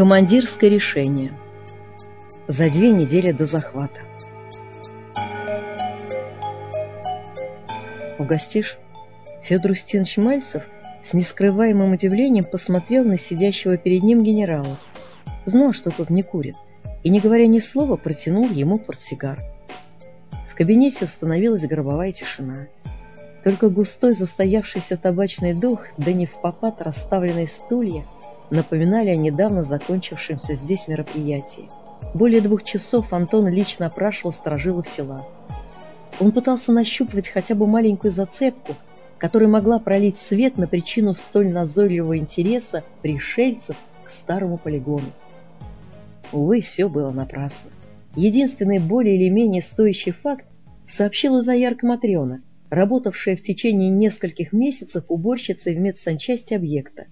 Командирское решение. За две недели до захвата. «Угостишь?» Федор Устинович Мальцев с нескрываемым удивлением посмотрел на сидящего перед ним генерала. Знал, что тот не курит, и, не говоря ни слова, протянул ему портсигар. В кабинете установилась гробовая тишина. Только густой застоявшийся табачный дух, да не в попад расставленные стулья, напоминали о недавно закончившемся здесь мероприятии. Более двух часов Антон лично опрашивал сторожилов села. Он пытался нащупывать хотя бы маленькую зацепку, которая могла пролить свет на причину столь назойливого интереса пришельцев к старому полигону. Увы, все было напрасно. Единственный более или менее стоящий факт сообщила Заярка Матрена, работавшая в течение нескольких месяцев уборщицей в медсанчасти объекта.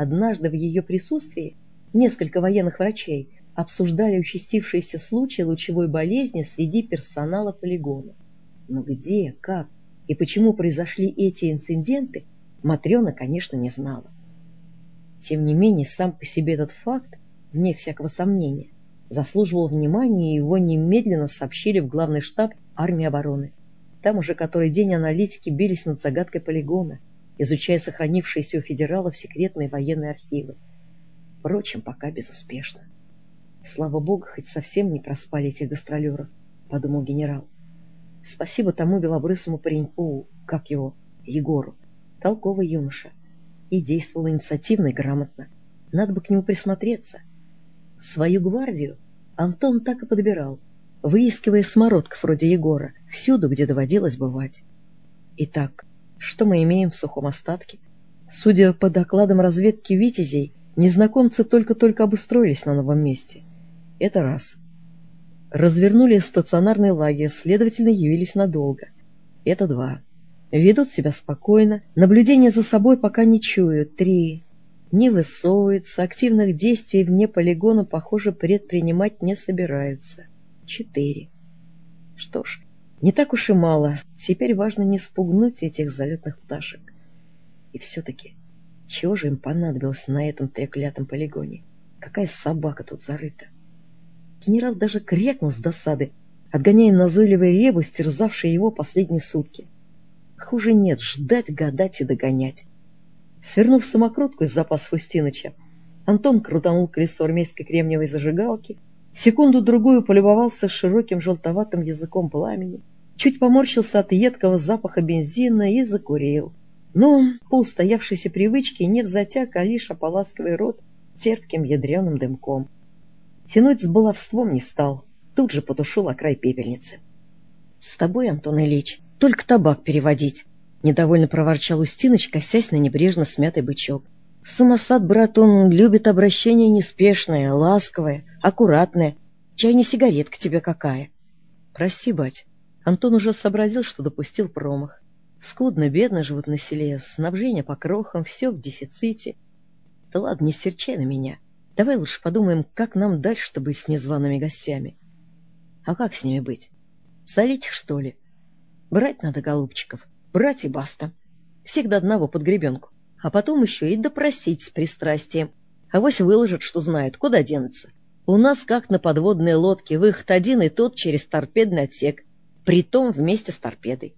Однажды в ее присутствии несколько военных врачей обсуждали участившиеся случаи лучевой болезни среди персонала полигона. Но где, как и почему произошли эти инциденты, Матрена, конечно, не знала. Тем не менее, сам по себе этот факт вне всякого сомнения, заслуживал внимания, и его немедленно сообщили в главный штаб армии обороны. Там уже который день аналитики бились над загадкой полигона, изучая сохранившиеся у федералов секретные военные архивы. Впрочем, пока безуспешно. Слава богу, хоть совсем не проспали этих гастролеров, подумал генерал. Спасибо тому белобрысому пареньку, как его, Егору, толковый юноша, и действовал инициативно и грамотно. Надо бы к нему присмотреться. Свою гвардию Антон так и подбирал, выискивая смородков вроде Егора всюду, где доводилось бывать. Итак, что мы имеем в сухом остатке? Судя по докладам разведки «Витязей», незнакомцы только-только обустроились на новом месте. Это раз. Развернули стационарный лагерь, следовательно, явились надолго. Это два. Ведут себя спокойно, наблюдение за собой пока не чуют. Три не высовываются, активных действий вне полигона, похоже, предпринимать не собираются. Четыре. Что ж, не так уж и мало. Теперь важно не спугнуть этих залетных пташек. И все-таки, чего же им понадобилось на этом треклятом полигоне? Какая собака тут зарыта? Генерал даже крякнул с досады, отгоняя назойливый ребус, терзавший его последние сутки. Хуже нет ждать, гадать и догонять. Свернув самокрутку из запаса Устиныча, Антон крутанул колесо армейской кремниевой зажигалки, секунду-другую полюбовался широким желтоватым языком пламени, чуть поморщился от едкого запаха бензина и закурил. Но, по устоявшейся привычке, не взатяк, а лишь ополаскивая рот терпким ядреным дымком. Тянуть с баловством не стал, тут же потушил о край пепельницы. — С тобой, Антон Ильич, только табак переводить, Недовольно проворчал Устиныч, косясь на небрежно смятый бычок. Самосад, брат, он любит обращение неспешное, ласковое, аккуратное. Чай не сигаретка тебе какая. Прости, бать. Антон уже сообразил, что допустил промах. Скудно, бедно живут на селе, снабжение по крохам, все в дефиците. Да ладно, не серчай на меня. Давай лучше подумаем, как нам дальше, чтобы с незваными гостями. А как с ними быть? Солить их, что ли? Брать надо голубчиков брать и баста. Всех до одного под гребенку. А потом еще и допросить с пристрастием. А вось выложат, что знают, куда денутся. У нас как на подводной лодке, выход один и тот через торпедный отсек, притом вместе с торпедой.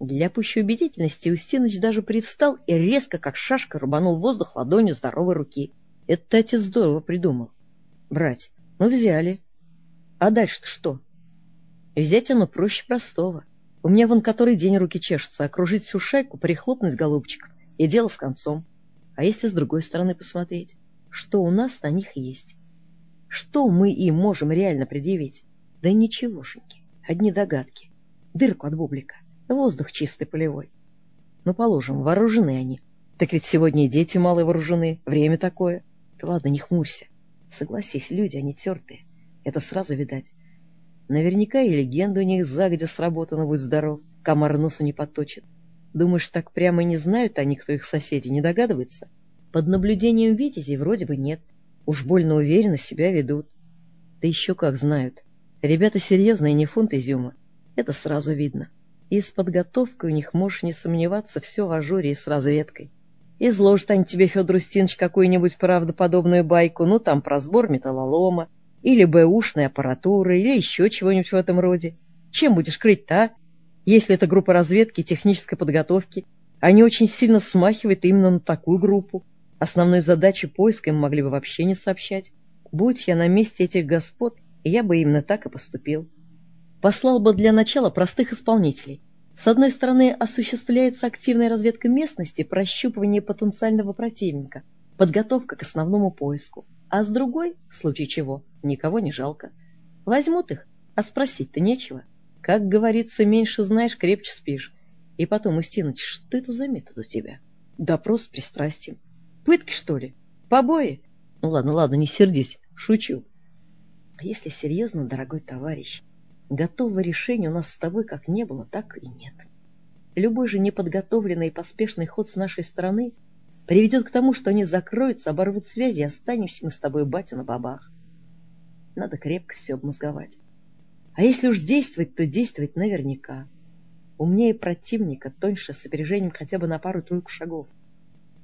Для пущей убедительности Устиныч даже привстал и резко, как шашка, рубанул воздух ладонью здоровой руки. Это отец здорово придумал. Брать, ну взяли. А дальше-то что? Взять оно проще простого. У меня вон который день руки чешутся, окружить всю шайку, прихлопнуть голубчиков, и дело с концом. А если с другой стороны посмотреть, что у нас на них есть? Что мы им можем реально предъявить? Да ничегошеньки, одни догадки. Дырку от бублика, воздух чистый полевой. Ну, положим, вооружены они. Так ведь сегодня и дети малые вооружены, время такое. Да ладно, не хмурься. Согласись, люди, они тертые. Это сразу видать. Наверняка и легенда у них загодя сработана, будь здоров, комар носу не подточит. Думаешь, так прямо не знают они, кто их соседи, не догадываются? Под наблюдением Витязей вроде бы нет. Уж больно уверенно себя ведут. Да еще как знают. Ребята серьезные, не фунт изюма. Это сразу видно. И с подготовкой у них можешь не сомневаться все в ажуре и с разведкой. Изложит они тебе, Федор Устинович, какую-нибудь правдоподобную байку, ну там про сбор металлолома, или бэушной аппаратуры, или еще чего-нибудь в этом роде. Чем будешь крыть-то, а? Если это группа разведки технической подготовки, они очень сильно смахивают именно на такую группу. Основной задачи поиска им могли бы вообще не сообщать. Будь я на месте этих господ, я бы именно так и поступил. Послал бы для начала простых исполнителей. С одной стороны, осуществляется активная разведка местности, прощупывание потенциального противника, подготовка к основному поиску. А с другой, в случае чего, никого не жалко. Возьмут их, а спросить-то нечего. Как говорится, меньше знаешь, крепче спишь. И потом, Устиныч, что это за метод у тебя? Допрос с пристрастием. Пытки, что ли? Побои? Ну ладно, ладно, не сердись, шучу. А если серьезно, дорогой товарищ, готового решения у нас с тобой как не было, так и нет. Любой же неподготовленный и поспешный ход с нашей стороны приведет к тому, что они закроются, оборвут связи, и останемся мы с тобой, батя, на бабах. Надо крепко все обмозговать. А если уж действовать, то действовать наверняка. Умнее противника, тоньше, с опережением хотя бы на пару-тройку шагов.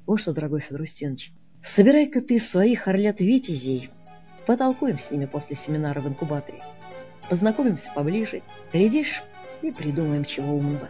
Вот что, дорогой Федор Устинович, собирай-ка ты своих орлят-витязей, потолкуем с ними после семинара в инкубаторе, познакомимся поближе, глядишь, и придумаем чего умного.